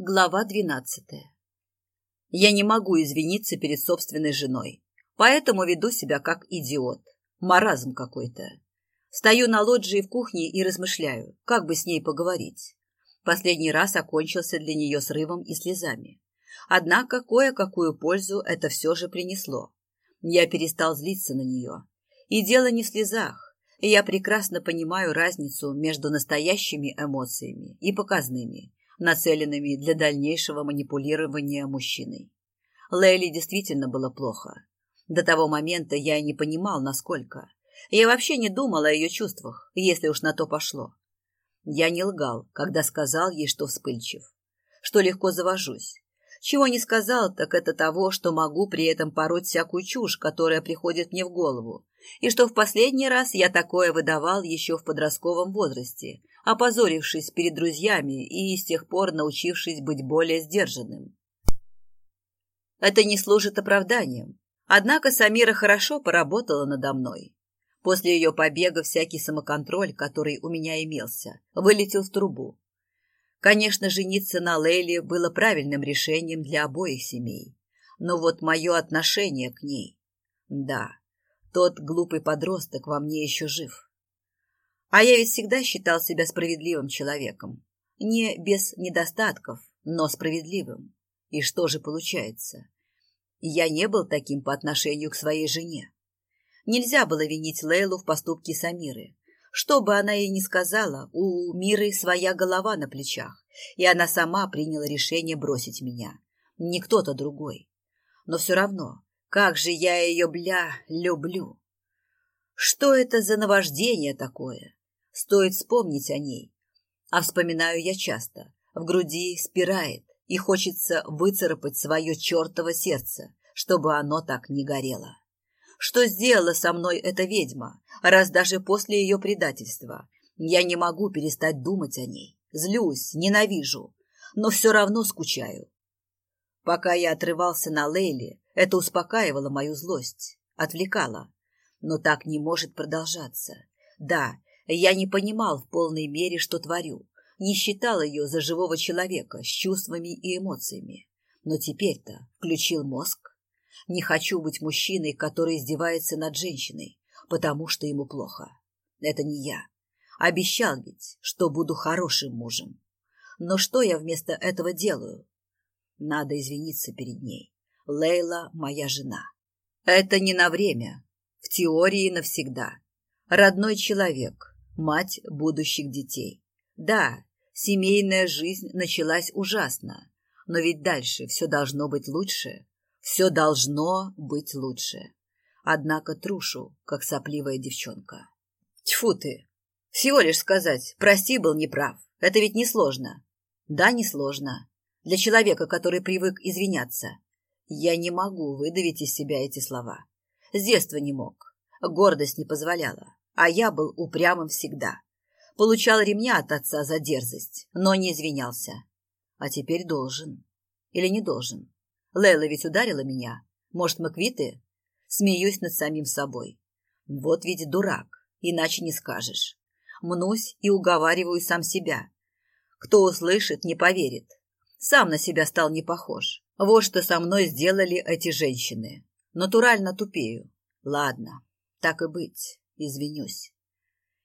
Глава 12. Я не могу извиниться перед собственной женой, поэтому веду себя как идиот. Маразм какой-то. Стою на лоджии в кухне и размышляю, как бы с ней поговорить. Последний раз окончился для нее срывом и слезами. Однако кое-какую пользу это все же принесло. Я перестал злиться на нее. И дело не в слезах. Я прекрасно понимаю разницу между настоящими эмоциями и показными – нацеленными для дальнейшего манипулирования мужчиной. Лейли действительно было плохо. До того момента я не понимал, насколько. Я вообще не думал о ее чувствах, если уж на то пошло. Я не лгал, когда сказал ей, что вспыльчив, что легко завожусь. Чего не сказал, так это того, что могу при этом пороть всякую чушь, которая приходит мне в голову, и что в последний раз я такое выдавал еще в подростковом возрасте, опозорившись перед друзьями и с тех пор научившись быть более сдержанным. Это не служит оправданием. Однако Самира хорошо поработала надо мной. После ее побега всякий самоконтроль, который у меня имелся, вылетел в трубу. Конечно, жениться на Лейле было правильным решением для обоих семей. Но вот мое отношение к ней... Да, тот глупый подросток во мне еще жив. А я ведь всегда считал себя справедливым человеком. Не без недостатков, но справедливым. И что же получается? Я не был таким по отношению к своей жене. Нельзя было винить Лейлу в поступке Самиры. Что бы она ей ни сказала, у Миры своя голова на плечах, и она сама приняла решение бросить меня. Не кто-то другой. Но все равно, как же я ее, бля, люблю. Что это за наваждение такое? Стоит вспомнить о ней. А вспоминаю я часто. В груди спирает, и хочется выцарапать свое чертово сердце, чтобы оно так не горело. Что сделала со мной эта ведьма, раз даже после ее предательства? Я не могу перестать думать о ней. Злюсь, ненавижу, но все равно скучаю. Пока я отрывался на Лейли, это успокаивало мою злость, отвлекало. Но так не может продолжаться. Да, я не понимал в полной мере, что творю, не считал ее за живого человека с чувствами и эмоциями. Но теперь-то включил мозг. Не хочу быть мужчиной, который издевается над женщиной, потому что ему плохо. Это не я. Обещал ведь, что буду хорошим мужем. Но что я вместо этого делаю? Надо извиниться перед ней. Лейла моя жена. Это не на время. В теории навсегда. Родной человек, мать будущих детей. Да, семейная жизнь началась ужасно, но ведь дальше все должно быть лучше. Все должно быть лучше. Однако трушу, как сопливая девчонка. Тьфу ты! Всего лишь сказать, прости, был неправ. Это ведь несложно. Да, несложно. Для человека, который привык извиняться. Я не могу выдавить из себя эти слова. С детства не мог. Гордость не позволяла а я был упрямым всегда. Получал ремня от отца за дерзость, но не извинялся. А теперь должен. Или не должен. Лейла ведь ударила меня. Может, мы квиты? Смеюсь над самим собой. Вот ведь дурак, иначе не скажешь. Мнусь и уговариваю сам себя. Кто услышит, не поверит. Сам на себя стал не похож. Вот что со мной сделали эти женщины. Натурально тупею. Ладно, так и быть. Извинюсь.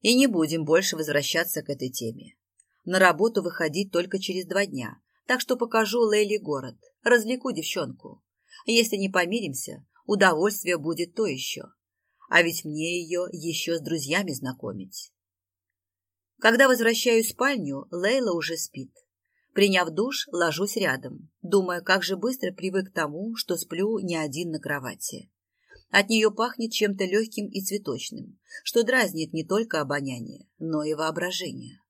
И не будем больше возвращаться к этой теме. На работу выходить только через два дня, так что покажу Лейли город, развлеку девчонку. Если не помиримся, удовольствие будет то еще. А ведь мне ее еще с друзьями знакомить. Когда возвращаюсь в спальню, Лейла уже спит. Приняв душ, ложусь рядом, думая, как же быстро привык к тому, что сплю не один на кровати. От нее пахнет чем-то легким и цветочным, что дразнит не только обоняние, но и воображение.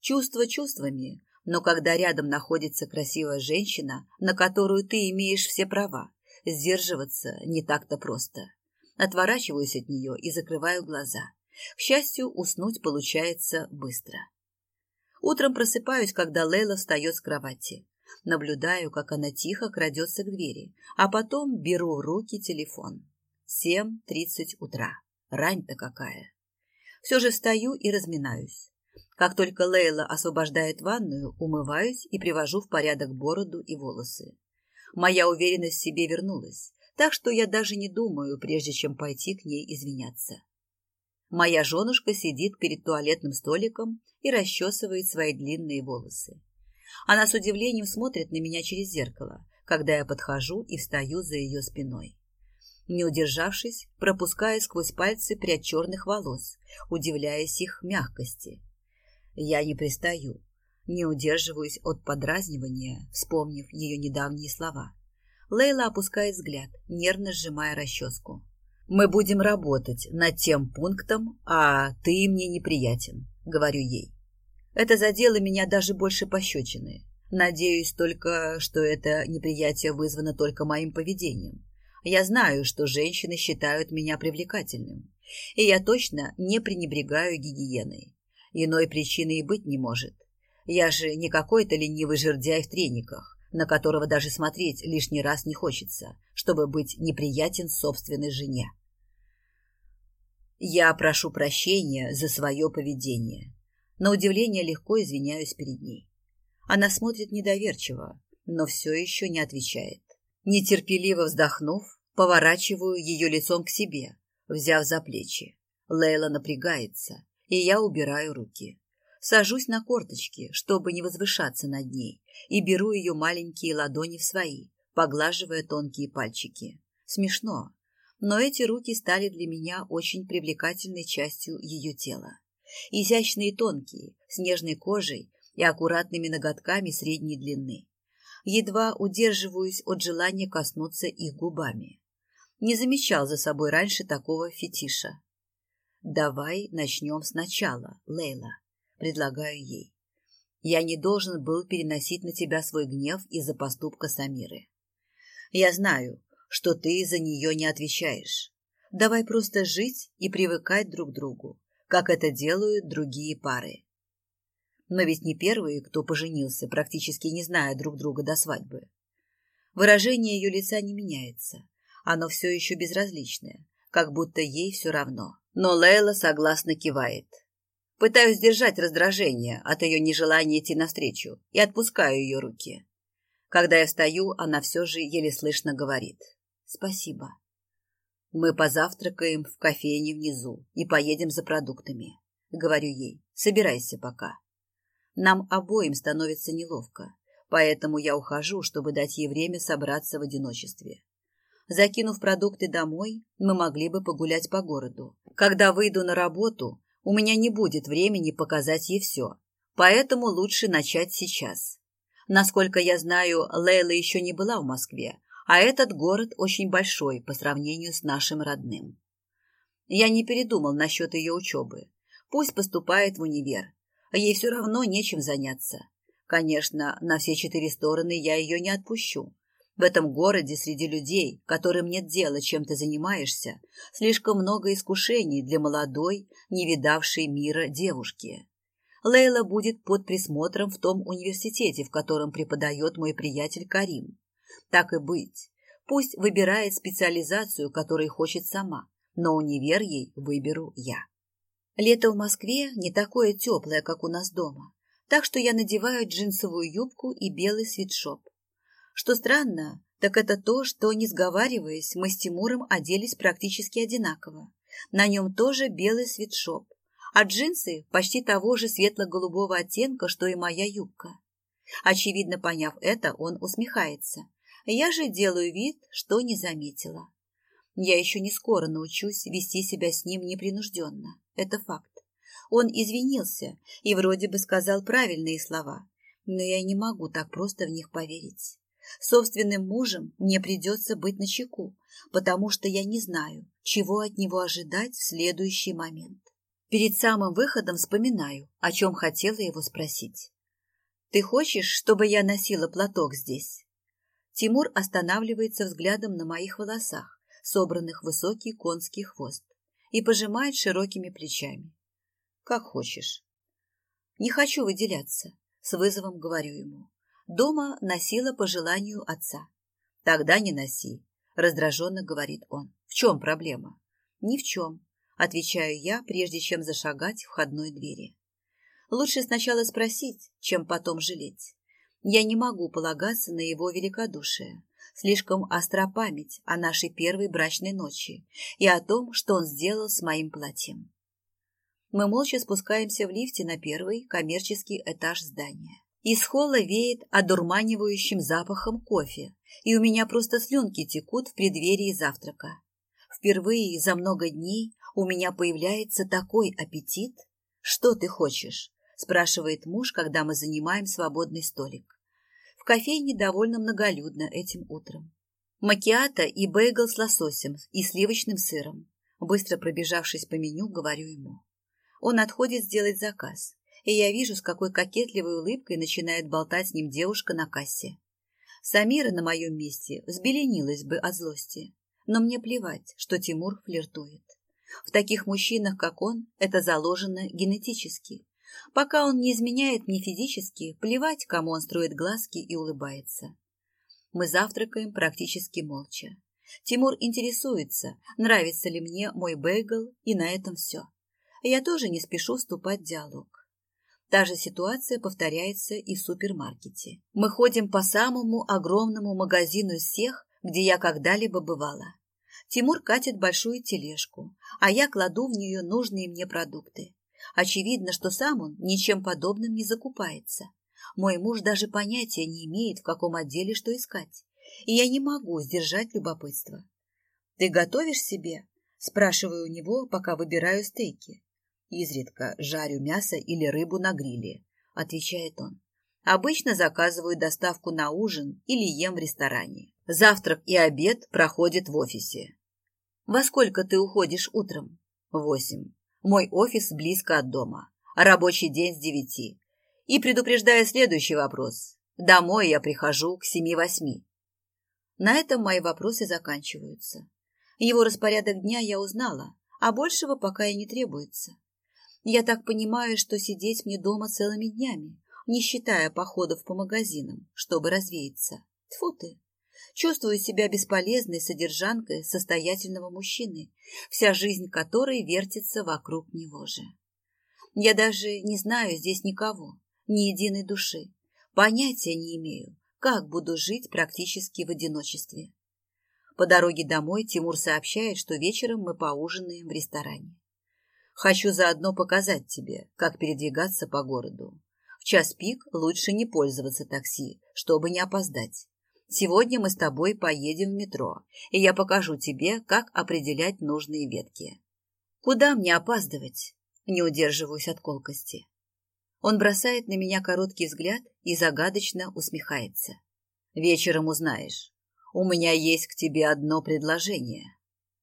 Чувство чувствами, но когда рядом находится красивая женщина, на которую ты имеешь все права, сдерживаться не так-то просто. Отворачиваюсь от нее и закрываю глаза. К счастью, уснуть получается быстро. Утром просыпаюсь, когда Лейла встает с кровати. Наблюдаю, как она тихо крадется к двери, а потом беру в руки телефон. 7.30 утра. Рань-то какая. Все же стою и разминаюсь. Как только Лейла освобождает ванную, умываюсь и привожу в порядок бороду и волосы. Моя уверенность в себе вернулась, так что я даже не думаю, прежде чем пойти к ней извиняться. Моя женушка сидит перед туалетным столиком и расчесывает свои длинные волосы. Она с удивлением смотрит на меня через зеркало, когда я подхожу и встаю за ее спиной не удержавшись, пропуская сквозь пальцы прядь черных волос, удивляясь их мягкости. Я не пристаю, не удерживаюсь от подразнивания, вспомнив ее недавние слова. Лейла опускает взгляд, нервно сжимая расческу. «Мы будем работать над тем пунктом, а ты мне неприятен», — говорю ей. «Это задело меня даже больше пощечины. Надеюсь только, что это неприятие вызвано только моим поведением. Я знаю, что женщины считают меня привлекательным, и я точно не пренебрегаю гигиеной. Иной причины и быть не может. Я же не какой-то ленивый жердяй в трениках, на которого даже смотреть лишний раз не хочется, чтобы быть неприятен собственной жене. Я прошу прощения за свое поведение. На удивление легко извиняюсь перед ней. Она смотрит недоверчиво, но все еще не отвечает нетерпеливо вздохнув, поворачиваю ее лицом к себе, взяв за плечи. Лейла напрягается, и я убираю руки. Сажусь на корточки, чтобы не возвышаться над ней, и беру ее маленькие ладони в свои, поглаживая тонкие пальчики. Смешно, но эти руки стали для меня очень привлекательной частью ее тела. Изящные тонкие, с нежной кожей и аккуратными ноготками средней длины едва удерживаюсь от желания коснуться их губами. Не замечал за собой раньше такого фетиша. «Давай начнем сначала, Лейла», — предлагаю ей. «Я не должен был переносить на тебя свой гнев из-за поступка Самиры. Я знаю, что ты за нее не отвечаешь. Давай просто жить и привыкать друг к другу, как это делают другие пары но ведь не первые, кто поженился, практически не зная друг друга до свадьбы. Выражение ее лица не меняется. Оно все еще безразличное, как будто ей все равно. Но Лейла согласно кивает. Пытаюсь сдержать раздражение от ее нежелания идти навстречу и отпускаю ее руки. Когда я встаю, она все же еле слышно говорит. «Спасибо. Мы позавтракаем в кофейне внизу и поедем за продуктами». Говорю ей, собирайся пока. Нам обоим становится неловко, поэтому я ухожу, чтобы дать ей время собраться в одиночестве. Закинув продукты домой, мы могли бы погулять по городу. Когда выйду на работу, у меня не будет времени показать ей все, поэтому лучше начать сейчас. Насколько я знаю, Лейла еще не была в Москве, а этот город очень большой по сравнению с нашим родным. Я не передумал насчет ее учебы. Пусть поступает в универ, Ей все равно нечем заняться. Конечно, на все четыре стороны я ее не отпущу. В этом городе среди людей, которым нет дела, чем ты занимаешься, слишком много искушений для молодой, не видавшей мира девушки. Лейла будет под присмотром в том университете, в котором преподает мой приятель Карим. Так и быть. Пусть выбирает специализацию, которой хочет сама, но универ ей выберу я. Лето в Москве не такое теплое, как у нас дома, так что я надеваю джинсовую юбку и белый свитшоп. Что странно, так это то, что, не сговариваясь, мы с Тимуром оделись практически одинаково. На нем тоже белый свитшоп, а джинсы почти того же светло-голубого оттенка, что и моя юбка. Очевидно, поняв это, он усмехается. Я же делаю вид, что не заметила. Я еще не скоро научусь вести себя с ним непринужденно. Это факт. Он извинился и вроде бы сказал правильные слова, но я не могу так просто в них поверить. Собственным мужем мне придется быть начеку, потому что я не знаю, чего от него ожидать в следующий момент. Перед самым выходом вспоминаю, о чем хотела его спросить. «Ты хочешь, чтобы я носила платок здесь?» Тимур останавливается взглядом на моих волосах, собранных в высокий конский хвост и пожимает широкими плечами. Как хочешь. Не хочу выделяться, с вызовом говорю ему. Дома носила по желанию отца. Тогда не носи, раздраженно говорит он. В чем проблема? Ни в чем, отвечаю я, прежде чем зашагать в входной двери. Лучше сначала спросить, чем потом жалеть. Я не могу полагаться на его великодушие слишком остра память о нашей первой брачной ночи и о том, что он сделал с моим платьем. Мы молча спускаемся в лифте на первый коммерческий этаж здания. Из холла веет одурманивающим запахом кофе, и у меня просто слюнки текут в преддверии завтрака. Впервые за много дней у меня появляется такой аппетит. Что ты хочешь? спрашивает муж, когда мы занимаем свободный столик кофейне довольно многолюдно этим утром. Макиата и бейгл с лососем и сливочным сыром. Быстро пробежавшись по меню, говорю ему. Он отходит сделать заказ, и я вижу, с какой кокетливой улыбкой начинает болтать с ним девушка на кассе. Самира на моем месте взбеленилась бы от злости, но мне плевать, что Тимур флиртует. В таких мужчинах, как он, это заложено генетически. Пока он не изменяет мне физически, плевать, кому он строит глазки и улыбается. Мы завтракаем практически молча. Тимур интересуется, нравится ли мне мой бейгл, и на этом все. Я тоже не спешу вступать в диалог. Та же ситуация повторяется и в супермаркете. Мы ходим по самому огромному магазину из всех, где я когда-либо бывала. Тимур катит большую тележку, а я кладу в нее нужные мне продукты. Очевидно, что сам он ничем подобным не закупается. Мой муж даже понятия не имеет, в каком отделе что искать. И я не могу сдержать любопытство. «Ты готовишь себе?» – спрашиваю у него, пока выбираю стейки. «Изредка жарю мясо или рыбу на гриле», – отвечает он. «Обычно заказываю доставку на ужин или ем в ресторане. Завтрак и обед проходят в офисе». «Во сколько ты уходишь утром?» «Восемь». Мой офис близко от дома. Рабочий день с девяти. И предупреждаю следующий вопрос. Домой я прихожу к семи-восьми. На этом мои вопросы заканчиваются. Его распорядок дня я узнала, а большего пока и не требуется. Я так понимаю, что сидеть мне дома целыми днями, не считая походов по магазинам, чтобы развеяться. Тфу ты! чувствует себя бесполезной содержанкой состоятельного мужчины, вся жизнь которой вертится вокруг него же. Я даже не знаю здесь никого, ни единой души. Понятия не имею, как буду жить практически в одиночестве. По дороге домой Тимур сообщает, что вечером мы поужинаем в ресторане. Хочу заодно показать тебе, как передвигаться по городу. В час пик лучше не пользоваться такси, чтобы не опоздать. Сегодня мы с тобой поедем в метро, и я покажу тебе, как определять нужные ветки. Куда мне опаздывать? Не удерживаюсь от колкости. Он бросает на меня короткий взгляд и загадочно усмехается. Вечером узнаешь. У меня есть к тебе одно предложение.